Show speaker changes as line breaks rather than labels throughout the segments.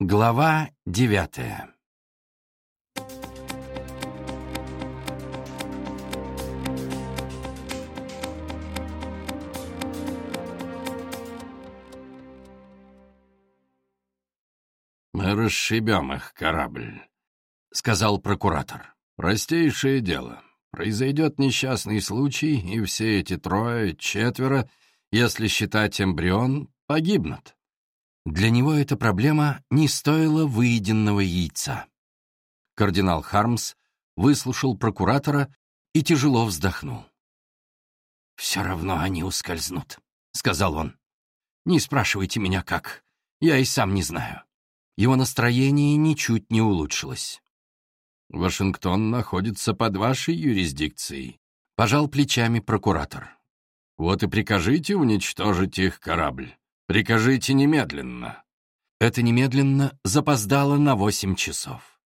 Глава девятая
«Мы расшибем их, корабль», — сказал прокуратор. «Простейшее дело. Произойдет несчастный случай, и все эти трое, четверо, если считать эмбрион, погибнут».
Для него эта проблема не стоила выеденного яйца. Кардинал Хармс выслушал прокуратора и тяжело вздохнул. «Все равно они ускользнут», — сказал он. «Не спрашивайте меня, как. Я и сам не знаю». Его настроение ничуть не улучшилось.
«Вашингтон находится под вашей юрисдикцией», —
пожал плечами прокуратор.
«Вот и прикажите уничтожить их корабль. Прикажите немедленно».
Это немедленно запоздало на восемь часов.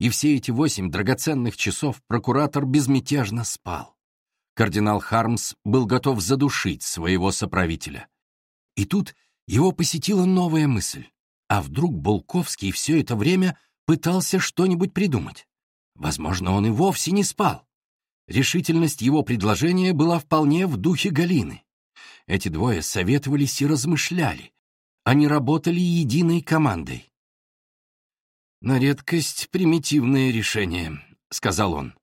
И все эти восемь драгоценных часов прокуратор безмятежно спал. Кардинал Хармс был готов задушить своего соправителя. И тут его посетила новая мысль. А вдруг Булковский все это время пытался что-нибудь придумать? Возможно, он и вовсе не спал. Решительность его предложения была вполне в духе Галины. Эти двое советовались и размышляли. Они работали единой командой. «На редкость примитивное решение», — сказал он.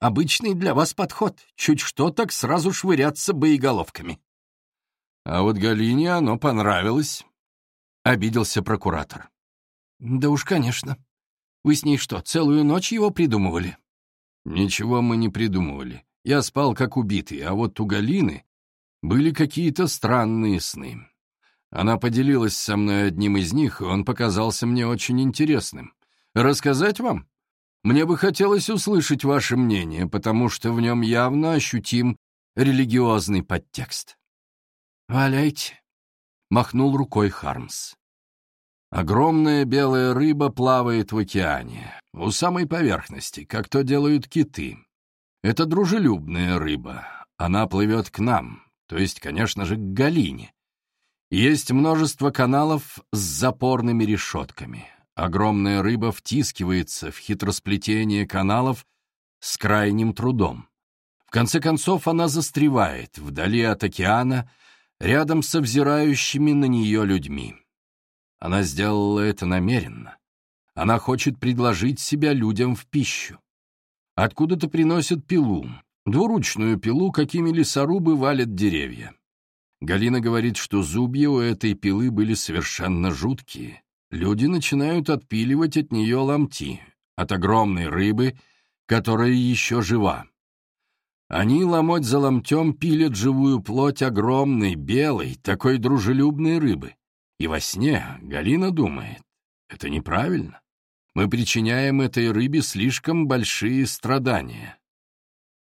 «Обычный для вас подход. Чуть что, так сразу швыряться боеголовками».
«А вот Галине оно понравилось», —
обиделся прокуратор. «Да уж, конечно. Вы с ней что, целую ночь его придумывали?»
«Ничего мы не придумывали. Я спал как убитый, а вот у Галины были какие-то странные сны. Она поделилась со мной одним из них, и он показался мне очень интересным. Рассказать вам? Мне бы хотелось услышать ваше мнение, потому что в нем явно ощутим религиозный подтекст».
«Валяйте», махнул рукой Хармс.
Огромная белая рыба плавает в океане, у самой поверхности, как то делают киты. Это дружелюбная рыба. Она плывет к нам, то есть, конечно же, к Галине. Есть множество каналов с запорными решетками. Огромная рыба втискивается в хитросплетение каналов с крайним трудом. В конце концов, она застревает вдали от океана — рядом со взирающими на нее людьми. Она сделала это намеренно. Она хочет предложить себя людям в пищу. Откуда-то приносят пилу, двуручную пилу, какими лесорубы валят деревья. Галина говорит, что зубья у этой пилы были совершенно жуткие. Люди начинают отпиливать от нее ломти, от огромной рыбы, которая еще жива. Они ломоть за ломтем пилят живую плоть огромной, белой, такой дружелюбной рыбы. И во сне Галина думает, это неправильно. Мы причиняем этой рыбе слишком большие страдания.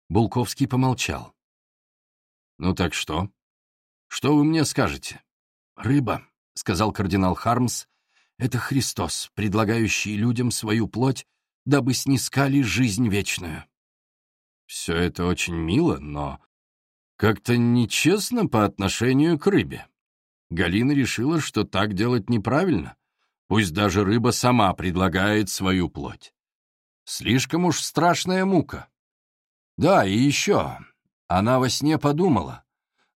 Булковский помолчал.
«Ну так что? Что вы мне скажете?»
«Рыба», — сказал кардинал Хармс, — «это Христос, предлагающий людям свою плоть, дабы снискали жизнь вечную».
Все это очень мило, но как-то нечестно по отношению к рыбе. Галина решила, что так делать неправильно. Пусть даже рыба сама предлагает свою плоть. Слишком уж страшная мука. Да, и еще. Она во сне подумала.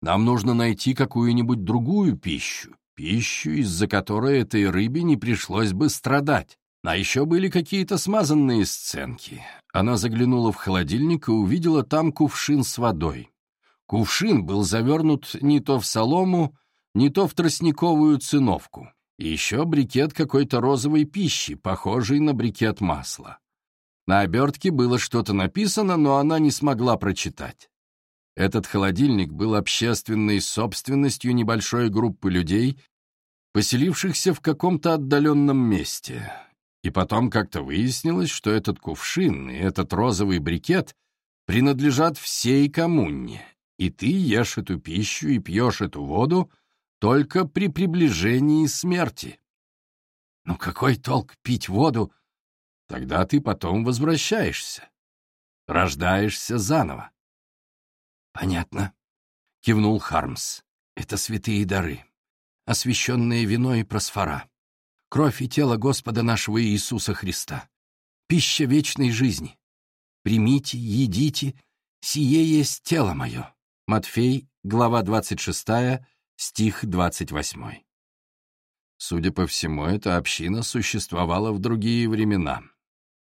Нам нужно найти какую-нибудь другую пищу, пищу, из-за которой этой рыбе не пришлось бы страдать. А еще были какие-то смазанные сценки. Она заглянула в холодильник и увидела там кувшин с водой. Кувшин был завернут не то в солому, не то в тростниковую циновку. Еще брикет какой-то розовой пищи, похожий на брикет масла. На обертке было что-то написано, но она не смогла прочитать. Этот холодильник был общественной собственностью небольшой группы людей, поселившихся в каком-то отдаленном месте. И потом как-то выяснилось, что этот кувшин и этот розовый брикет принадлежат всей коммуне, и ты ешь эту пищу и пьешь эту воду только при приближении смерти. Ну какой толк пить воду? Тогда ты потом возвращаешься, рождаешься заново.
Понятно, кивнул Хармс. Это святые дары, освященные вино и просфора. кровь и тело Господа нашего Иисуса Христа, пища вечной жизни. Примите, едите, сие есть тело мое». Матфей, глава 26, стих 28. Судя по всему, эта община существовала в другие времена.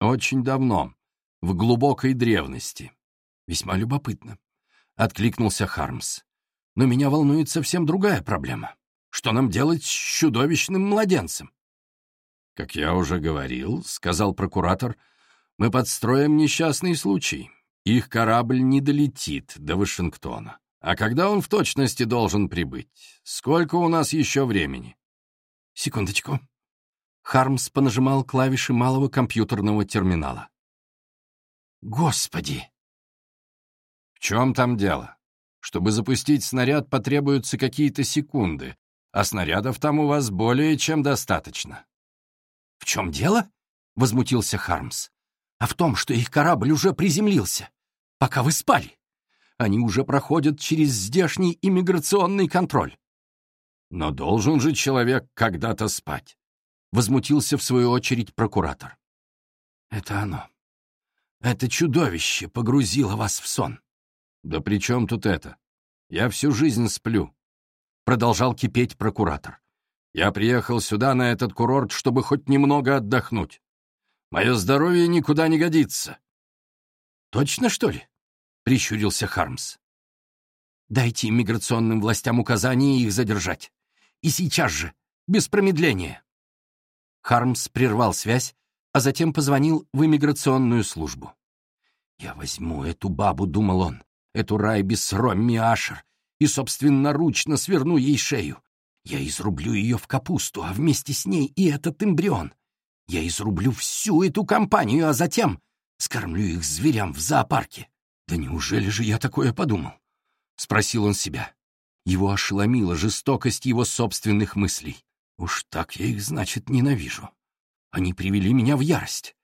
Очень давно, в глубокой древности. Весьма любопытно. Откликнулся Хармс. Но меня волнует совсем другая проблема. Что нам делать с чудовищным младенцем? Как я уже говорил, сказал прокуратор, мы подстроим несчастный случай. Их корабль не долетит до Вашингтона. А когда он в точности должен прибыть? Сколько у нас еще времени? Секундочку. Хармс понажимал клавиши малого компьютерного терминала. Господи! В чем там дело? Чтобы запустить снаряд, потребуются какие-то секунды, а снарядов там у вас более чем достаточно. В чем дело? Возмутился Хармс. А в том, что их корабль уже приземлился, пока вы спали. Они уже проходят через здешний иммиграционный контроль. Но должен же человек когда-то спать. Возмутился в свою очередь прокуратор. Это оно. Это чудовище погрузило вас в сон. Да при чем тут это? Я всю жизнь сплю. Продолжал кипеть прокуратор. Я приехал сюда, на этот курорт, чтобы хоть немного отдохнуть. Мое здоровье никуда не годится. Точно, что ли? Прищурился Хармс. Дайте иммиграционным властям указание их задержать. И сейчас же, без промедления. Хармс прервал связь, а затем позвонил в иммиграционную службу. «Я возьму эту бабу», — думал он, — «эту Райбис Ромми Ашер, и собственноручно сверну ей шею. Я изрублю ее в капусту, а вместе с ней и этот эмбрион. Я изрублю всю эту компанию, а затем скормлю их зверям в зоопарке. Да неужели же я такое подумал?» — спросил он себя. Его ошеломила жестокость его собственных мыслей. Уж так я их, значит, ненавижу. Они привели меня в ярость.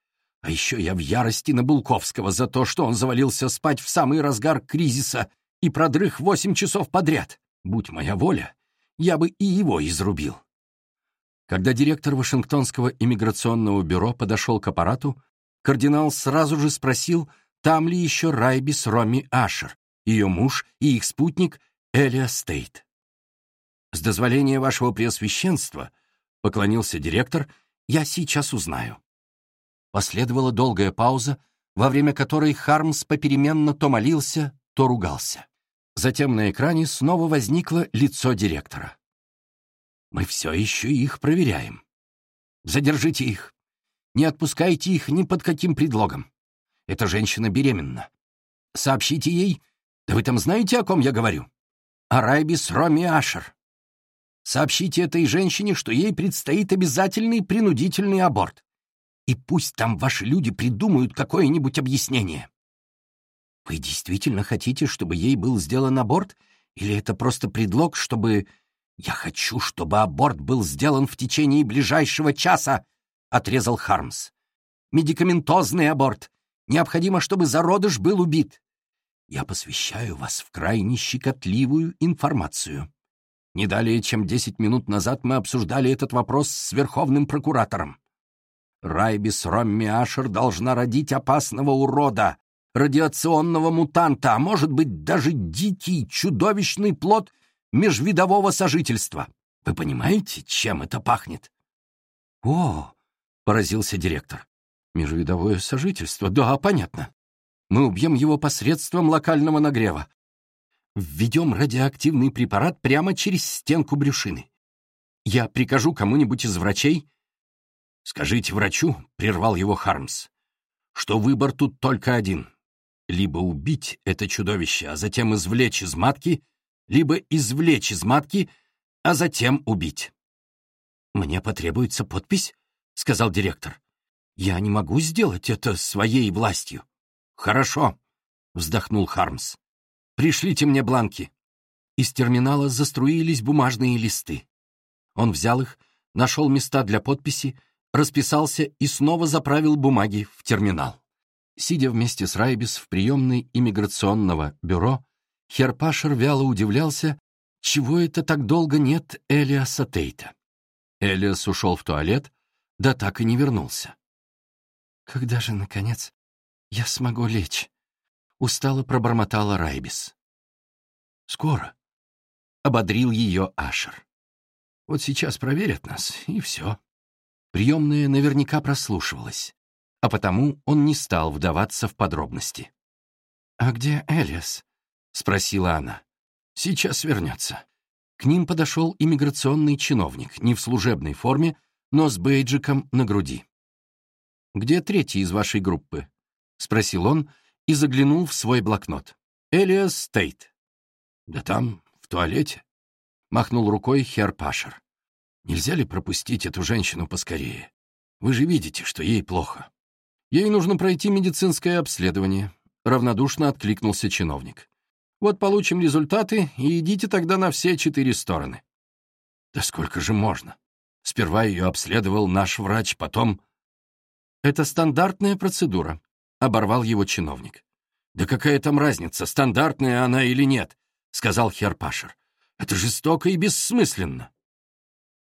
А еще я в ярости на Булковского за то, что он завалился спать в самый разгар кризиса и продрых восемь часов подряд. Будь моя воля, я бы и его изрубил. Когда директор Вашингтонского иммиграционного бюро подошел к аппарату, кардинал сразу же спросил, там ли еще Райбис Роми Ашер, ее муж и их спутник Элиа Стейт. «С дозволения вашего преосвященства», — поклонился директор, — «я сейчас узнаю». Последовала долгая пауза, во время которой Хармс попеременно то молился, то ругался. Затем на экране снова возникло лицо директора. «Мы все еще их проверяем. Задержите их. Не отпускайте их ни под каким предлогом. Эта женщина беременна. Сообщите ей, да вы там знаете, о ком я говорю? О Райбис Роми Ашер. Сообщите этой женщине, что ей предстоит обязательный принудительный аборт. И пусть там ваши люди придумают какое-нибудь объяснение. Вы действительно хотите, чтобы ей был сделан аборт? Или это просто предлог, чтобы... Я хочу, чтобы аборт был сделан в течение ближайшего часа, — отрезал Хармс. Медикаментозный аборт. Необходимо, чтобы зародыш был убит. Я посвящаю вас в крайне щекотливую информацию. Не далее, чем десять минут назад мы обсуждали этот вопрос с Верховным прокуратором. Райбис Ромми Ашер должна родить опасного урода, радиационного мутанта, а может быть даже дикий, чудовищный плод межвидового сожительства. Вы понимаете, чем это пахнет? — О, — поразился директор, — межвидовое сожительство, да, понятно. Мы убьем его посредством локального нагрева введем радиоактивный препарат прямо через стенку брюшины. Я прикажу кому-нибудь из врачей... Скажите врачу, — прервал его Хармс, — что выбор тут только один. Либо убить это чудовище, а затем извлечь из матки, либо извлечь из матки, а затем убить. «Мне потребуется подпись», — сказал директор. «Я не могу сделать это своей властью». «Хорошо», — вздохнул Хармс. «Пришлите мне бланки». Из терминала заструились бумажные листы. Он взял их, нашел места для подписи, расписался и снова заправил бумаги в терминал. Сидя вместе с Райбис в приемной иммиграционного бюро, Херпашер вяло удивлялся, чего это так долго нет Элиаса Тейта. Элиас ушел в туалет, да так и не вернулся. «Когда же, наконец, я смогу лечь?» — устало пробормотала Райбис. «Скоро», — ободрил ее Ашер. «Вот сейчас проверят нас, и все». Приемная наверняка прослушивалась, а потому он не стал вдаваться в подробности. «А где Элиас?» — спросила она. «Сейчас вернется». К ним подошел иммиграционный чиновник, не в служебной форме, но с бейджиком на груди. «Где третий из вашей группы?» — спросил он и заглянул в свой блокнот. «Элиас Стейт». «Да там, в туалете», — махнул рукой Хер Пашер. «Нельзя ли пропустить эту женщину поскорее? Вы же видите, что ей плохо». «Ей нужно пройти медицинское обследование», — равнодушно откликнулся чиновник. «Вот получим результаты, и идите тогда на все четыре стороны». «Да сколько же можно? Сперва ее обследовал наш врач, потом...» «Это стандартная процедура», — оборвал его чиновник. «Да какая там разница, стандартная она или нет?» — сказал Херпашер. «Это жестоко и бессмысленно».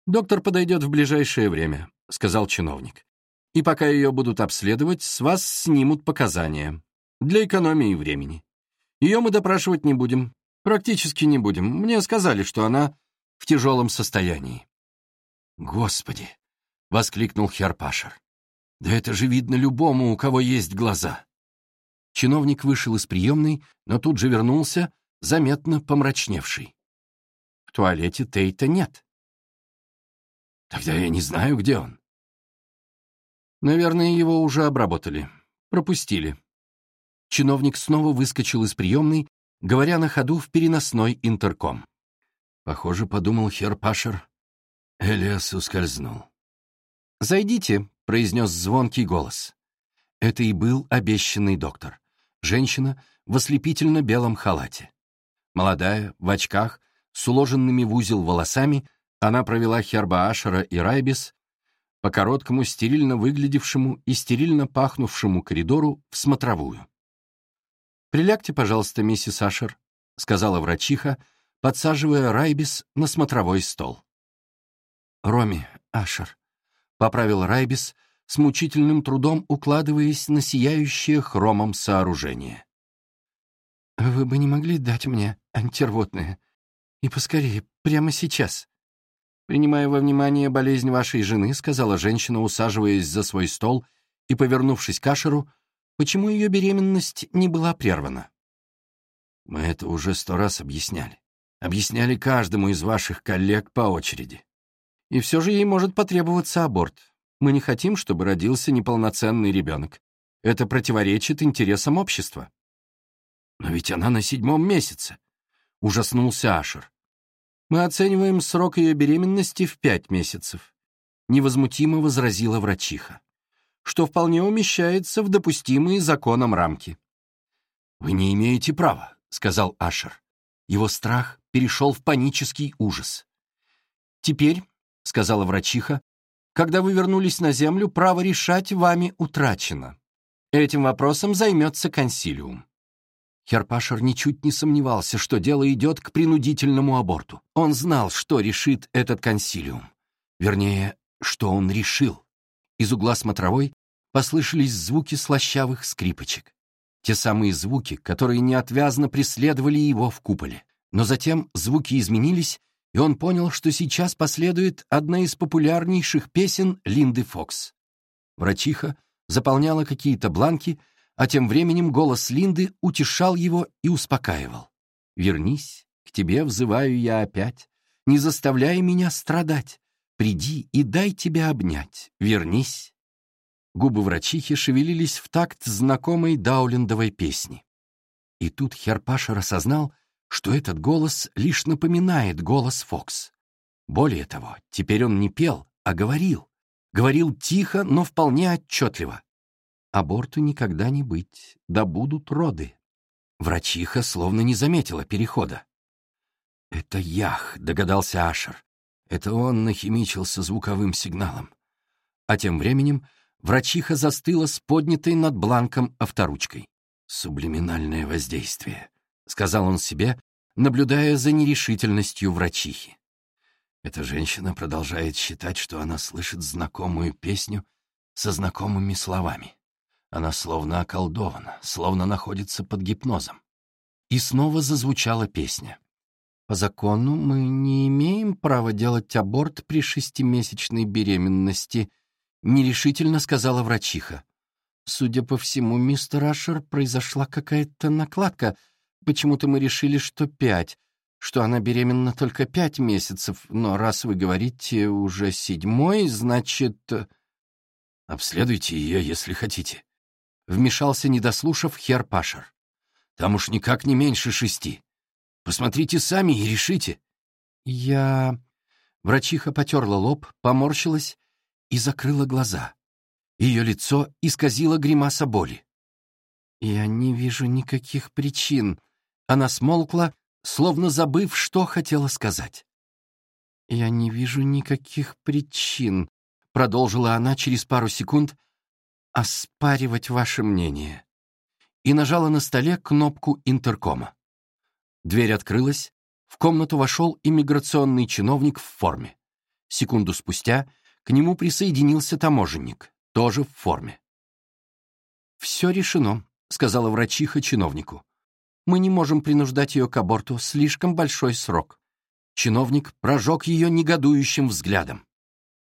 «Доктор подойдет в ближайшее время», — сказал чиновник. «И пока ее будут обследовать, с вас снимут показания. Для экономии времени. Ее мы допрашивать не будем. Практически не будем. Мне сказали, что она в тяжелом состоянии». «Господи!» — воскликнул Херпашер. «Да это же видно любому, у кого есть глаза». Чиновник вышел из приемной, но тут же вернулся, заметно помрачневший. В туалете Тейта нет. Тогда я не знаю, где он. Наверное, его уже обработали. Пропустили. Чиновник снова выскочил из приемной, говоря на ходу в переносной интерком. Похоже, подумал Хер Пашер. Элиас ускользнул. «Зайдите», — произнес звонкий голос. Это и был обещанный доктор. Женщина в ослепительно белом халате. Молодая, в очках, с уложенными в узел волосами, она провела Херба Ашера и Райбис по короткому, стерильно выглядевшему и стерильно пахнувшему коридору в смотровую. «Прилягте, пожалуйста, миссис Ашер», — сказала врачиха, подсаживая Райбис на смотровой стол. «Роми, Ашер», — поправил Райбис, с мучительным трудом укладываясь на сияющее хромом сооружение. «Вы бы не могли дать мне антирвотное? И поскорее, прямо сейчас». «Принимая во внимание болезнь вашей жены», — сказала женщина, усаживаясь за свой стол и повернувшись к Ашеру, почему ее беременность не была прервана. «Мы это уже сто раз объясняли. Объясняли каждому из ваших коллег по очереди. И все же ей может потребоваться аборт. Мы не хотим, чтобы родился неполноценный ребенок. Это противоречит интересам общества». «Но ведь она на седьмом месяце», — ужаснулся Ашер. «Мы оцениваем срок ее беременности в пять месяцев», — невозмутимо возразила врачиха, «что вполне умещается в допустимые законом рамки». «Вы не имеете права», — сказал Ашер. Его страх перешел в панический ужас. «Теперь», — сказала врачиха, «когда вы вернулись на Землю, право решать вами утрачено. Этим вопросом займется консилиум. Херпашер ничуть не сомневался, что дело идет к принудительному аборту. Он знал, что решит этот консилиум. Вернее, что он решил. Из угла смотровой послышались звуки слащавых скрипочек. Те самые звуки, которые неотвязно преследовали его в куполе. Но затем звуки изменились, и он понял, что сейчас последует одна из популярнейших песен Линды Фокс. Врачиха заполняла какие-то бланки, а тем временем голос Линды утешал его и успокаивал. «Вернись, к тебе взываю я опять, не заставляй меня страдать. Приди и дай тебя обнять, вернись». Губы врачихи шевелились в такт знакомой даулендовой песни. И тут Херпашер осознал, что этот голос лишь напоминает голос Фокс. Более того, теперь он не пел, а говорил. Говорил тихо, но вполне отчетливо. Аборту никогда не быть, да будут роды. Врачиха словно не заметила перехода. «Это Ях», — догадался Ашер. Это он нахимичился звуковым сигналом. А тем временем врачиха застыла с поднятой над бланком авторучкой. «Сублиминальное воздействие», — сказал он себе, наблюдая за нерешительностью врачихи. Эта женщина продолжает считать, что она слышит знакомую песню со знакомыми словами. Она словно околдована, словно находится под гипнозом. И снова зазвучала песня. По закону мы не имеем права делать аборт при шестимесячной беременности, нерешительно сказала врачиха. Судя по всему, мистер Ашер, произошла какая-то накладка. Почему-то мы решили, что пять, что она беременна только пять месяцев, но раз вы говорите уже седьмой, значит... Обследуйте ее, если хотите. Вмешался, не дослушав, Хер Пашер. Там уж никак не меньше шести. Посмотрите сами и решите. Я... Врачиха потерла лоб, поморщилась и закрыла глаза. Ее лицо исказило гримаса боли. «Я не вижу никаких причин». Она смолкла, словно забыв, что хотела сказать. «Я не вижу никаких причин», — продолжила она через пару секунд, «оспаривать ваше мнение». И нажала на столе кнопку интеркома. Дверь открылась, в комнату вошел иммиграционный чиновник в форме. Секунду спустя к нему присоединился таможенник, тоже в форме. «Все решено», — сказала врачиха чиновнику. Мы не можем принуждать ее к аборту, слишком большой срок. Чиновник прожег ее негодующим взглядом.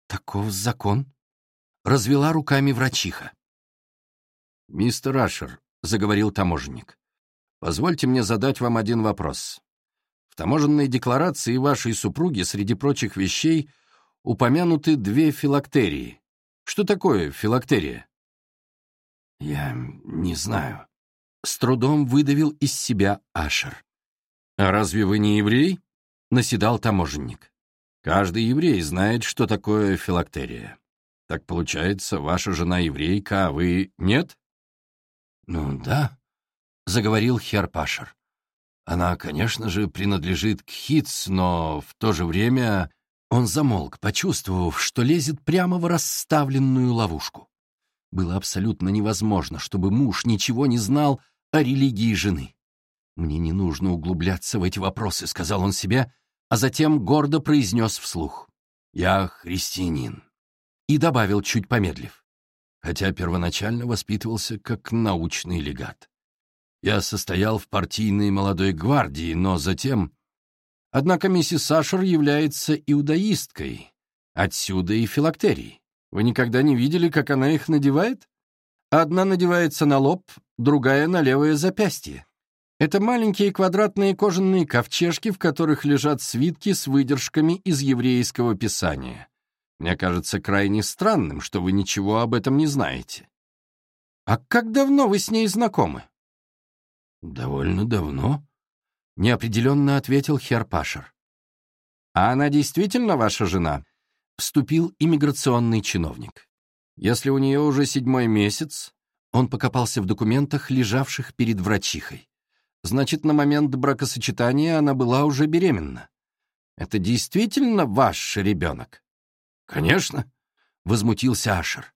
Таков закон? Развела руками врачиха.
«Мистер Ашер», — заговорил таможенник, — «позвольте мне задать вам один вопрос. В таможенной декларации вашей супруги, среди прочих вещей, упомянуты две филактерии. Что такое филактерия?»
«Я не знаю», с трудом выдавил из себя Ашер.
«А разве вы не еврей?» — наседал таможенник. «Каждый еврей знает, что такое филактерия. Так получается, ваша жена еврейка, а вы нет?»
«Ну да», — заговорил Херпашер. «Она, конечно же, принадлежит к Хитц, но в то же время...» Он замолк, почувствовав, что лезет прямо в расставленную ловушку. Было абсолютно невозможно, чтобы муж ничего не знал о религии жены. «Мне не нужно углубляться в эти вопросы», — сказал он себе, а затем гордо произнес вслух. «Я христианин». И добавил, чуть помедлив, хотя первоначально воспитывался как научный легат. Я состоял в партийной молодой гвардии, но затем... Однако миссис Сашер является иудаисткой. Отсюда и филактерии. Вы никогда не видели, как она их надевает? Одна надевается на лоб, другая — на левое запястье. Это маленькие квадратные кожаные ковчежки, в которых лежат свитки с выдержками из еврейского писания. Мне кажется крайне странным, что вы ничего об этом не знаете. А как давно вы с ней знакомы? Довольно давно, — неопределенно ответил Херпашер. А она действительно ваша жена? Вступил иммиграционный чиновник. Если у нее уже седьмой месяц, он покопался в документах, лежавших перед врачихой. Значит, на момент бракосочетания она была уже беременна. Это действительно ваш ребенок? Конечно, возмутился Ашер.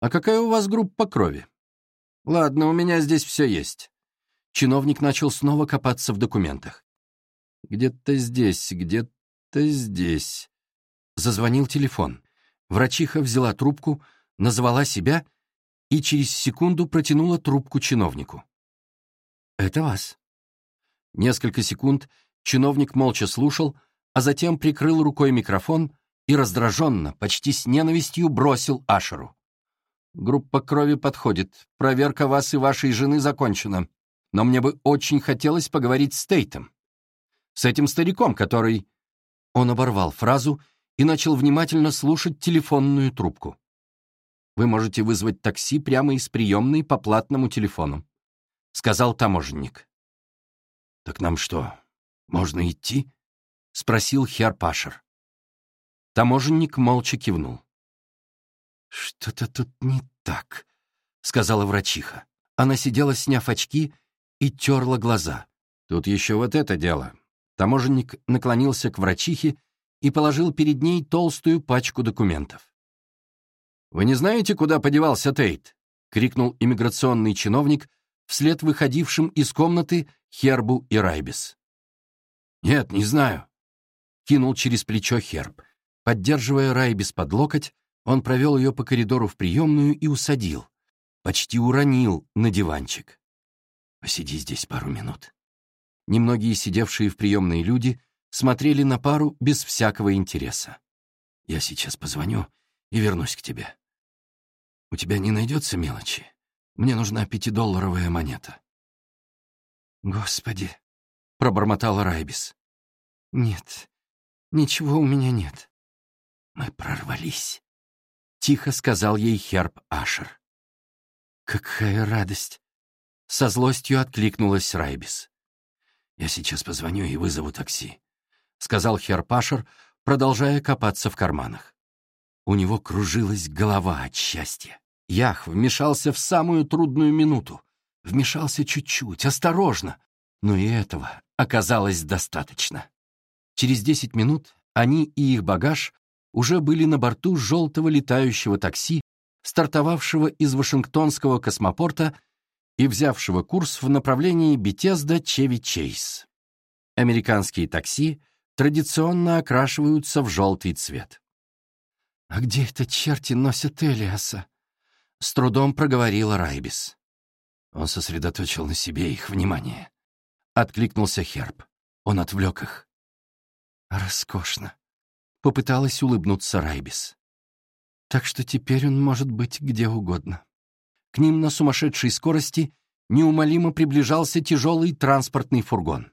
А какая у вас группа крови? Ладно, у меня здесь все есть. Чиновник начал снова копаться в документах. Где-то здесь, где-то здесь. Зазвонил телефон. Врачиха взяла трубку, назвала себя и через секунду протянула трубку чиновнику. «Это вас». Несколько секунд чиновник молча слушал, а затем прикрыл рукой микрофон и раздраженно, почти с ненавистью бросил Ашеру. «Группа крови подходит. Проверка вас и вашей жены закончена. Но мне бы очень хотелось поговорить с Тейтом. С этим стариком, который...» Он оборвал фразу и начал внимательно слушать телефонную трубку. Вы можете вызвать такси прямо из приемной по платному телефону», — сказал таможенник. «Так нам что, можно идти?» — спросил Херпашер. Таможенник молча кивнул. «Что-то тут не так», — сказала врачиха. Она сидела, сняв очки, и терла глаза. «Тут еще вот это дело». Таможенник наклонился к врачихе и положил перед ней толстую пачку документов. «Вы не знаете, куда подевался Тейт?» — крикнул иммиграционный чиновник вслед выходившим из комнаты Хербу и Райбис. «Нет, не знаю». кинул через плечо Херб. Поддерживая Райбис под локоть, он провел ее по коридору в приемную и усадил. Почти уронил на диванчик. «Посиди здесь пару минут». Немногие сидевшие в приемной люди смотрели на пару без всякого интереса. «Я сейчас позвоню и вернусь к тебе. У тебя не найдется мелочи? Мне нужна пятидолларовая монета». «Господи!» — пробормотала Райбис. «Нет, ничего у меня нет». «Мы прорвались», — тихо сказал ей Херб Ашер. «Какая радость!» — со злостью откликнулась Райбис. «Я сейчас позвоню и вызову такси», — сказал Херб Ашер, продолжая копаться в карманах. У него кружилась голова от счастья. Ях вмешался в самую трудную минуту. Вмешался чуть-чуть, осторожно, но и этого оказалось достаточно. Через десять минут они и их багаж уже были на борту желтого летающего такси, стартовавшего из Вашингтонского космопорта и взявшего курс в направлении Бетезда-Чеви-Чейз. Американские такси традиционно окрашиваются в желтый цвет. «А где это черти носят Элиаса?» — с трудом проговорила Райбис. Он сосредоточил на себе их внимание. Откликнулся Херб. Он отвлек их. «Роскошно», — попыталась улыбнуться Райбис. «Так что теперь он может быть где угодно». К ним на сумасшедшей скорости неумолимо приближался тяжелый транспортный фургон.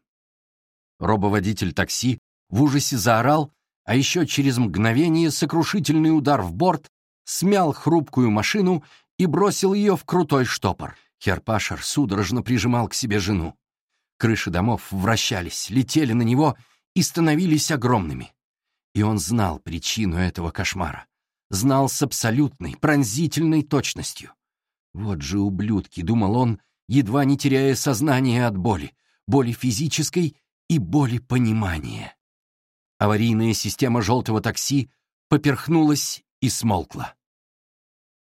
Робоводитель такси в ужасе заорал, а еще через мгновение сокрушительный удар в борт смял хрупкую машину и бросил ее в крутой штопор. Херпашер судорожно прижимал к себе жену. Крыши домов вращались, летели на него и становились огромными. И он знал причину этого кошмара. Знал с абсолютной, пронзительной точностью. Вот же ублюдки, думал он, едва не теряя сознание от боли, боли физической и боли понимания. Аварийная система желтого такси поперхнулась и смолкла.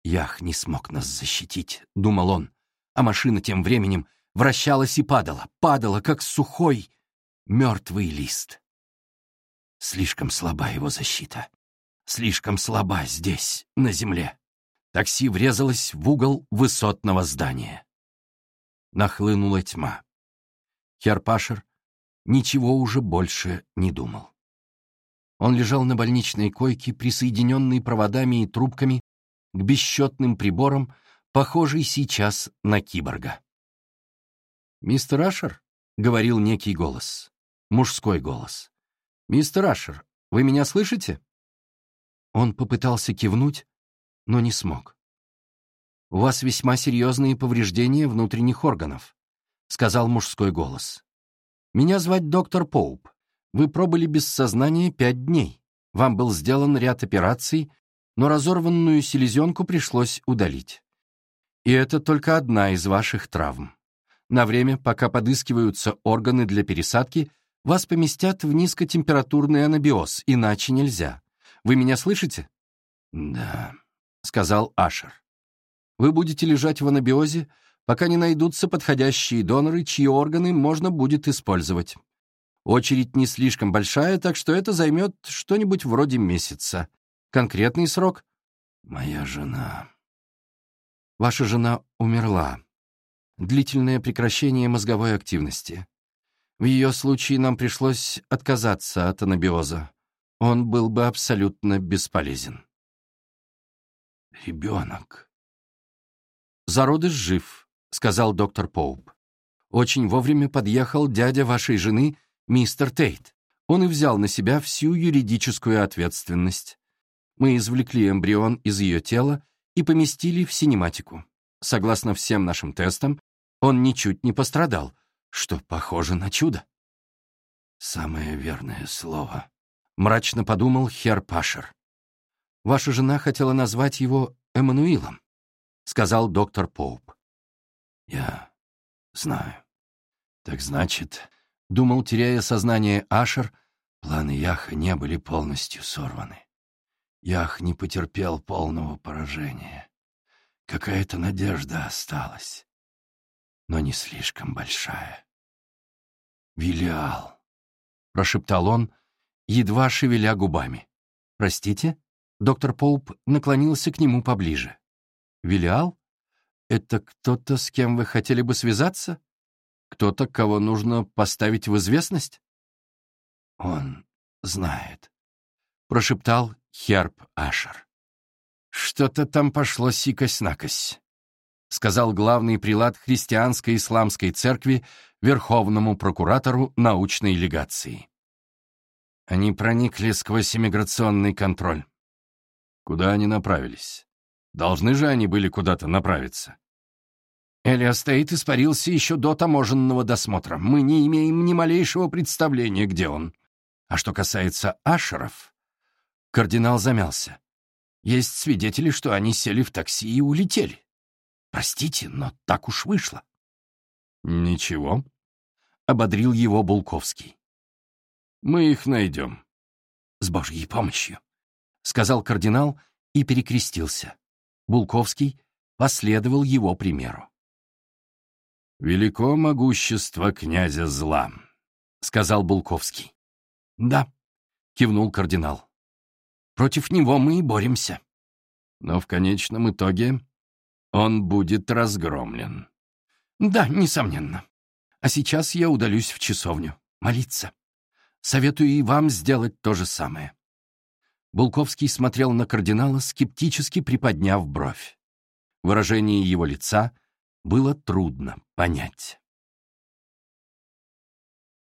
«Ях не смог нас защитить», — думал он, а машина тем временем вращалась и падала, падала, как сухой, мертвый лист. Слишком слаба его защита. Слишком слаба здесь, на земле. Такси врезалось в угол высотного здания. Нахлынула тьма. Херпашер ничего уже больше не думал. Он лежал на больничной койке, присоединенный проводами и трубками к бесчетным приборам, похожий сейчас на киборга. «Мистер Ашер?» — говорил некий голос. Мужской голос. «Мистер Ашер, вы меня слышите?» Он попытался кивнуть, но не смог. «У вас весьма серьезные повреждения внутренних органов», — сказал мужской голос. «Меня звать доктор Поуп. Вы пробыли без сознания пять дней. Вам был сделан ряд операций, но разорванную селезенку пришлось удалить. И это только одна из ваших травм. На время, пока подыскиваются органы для пересадки, вас поместят в низкотемпературный анабиоз, иначе нельзя. Вы меня слышите? Да, сказал Ашер. Вы будете лежать в анабиозе, пока не найдутся подходящие доноры, чьи органы можно будет использовать. Очередь не слишком большая, так что это займет что-нибудь вроде месяца. Конкретный срок? Моя жена. Ваша жена умерла, длительное прекращение мозговой активности. В ее случае нам пришлось отказаться от анабиоза. Он был бы абсолютно бесполезен. Ребенок. Зародыш жив, сказал доктор Поуп. Очень вовремя подъехал дядя вашей жены, мистер Тейт. Он и взял на себя всю юридическую ответственность. Мы извлекли эмбрион из ее тела и поместили в синематику. Согласно всем нашим тестам, он ничуть не пострадал, что похоже на чудо. «Самое верное слово», — мрачно подумал Хер Пашер. «Ваша жена хотела назвать его Эммануилом», — сказал доктор Поуп. «Я знаю. Так значит, — думал, теряя сознание Ашер, — планы Яха не были полностью сорваны. Ях не потерпел полного поражения. Какая-то надежда осталась но не слишком большая. «Вилиал», — прошептал он, едва шевеля губами. «Простите?» Доктор Поуп наклонился к нему поближе. «Велиал? Это кто-то, с кем вы хотели бы связаться? Кто-то, кого нужно поставить в известность?» «Он знает», — прошептал Херб Ашер. «Что-то там пошло сикось-накось», — сказал главный прилад христианской исламской церкви верховному прокуратору научной легации. Они проникли сквозь иммиграционный контроль. Куда они направились? Должны же они были куда-то направиться. Элиостейт испарился еще до таможенного досмотра. Мы не имеем ни малейшего представления, где он. А что касается Ашеров, кардинал замялся. Есть свидетели, что они сели в такси и улетели. Простите, но так уж вышло. Ничего, — ободрил его Булковский. Мы их найдем. С Божьей помощью, — сказал кардинал и перекрестился. Булковский последовал его примеру. «Велико могущество князя зла», — сказал Булковский. «Да», — кивнул кардинал. «Против него мы и боремся». Но в конечном итоге он будет разгромлен. «Да, несомненно. А сейчас я удалюсь в часовню. Молиться. Советую и вам сделать то же самое». Булковский смотрел на кардинала, скептически приподняв бровь. Выражение его лица было трудно понять.